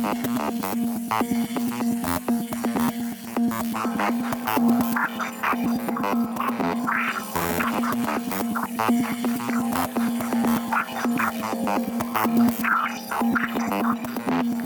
I'm sorry.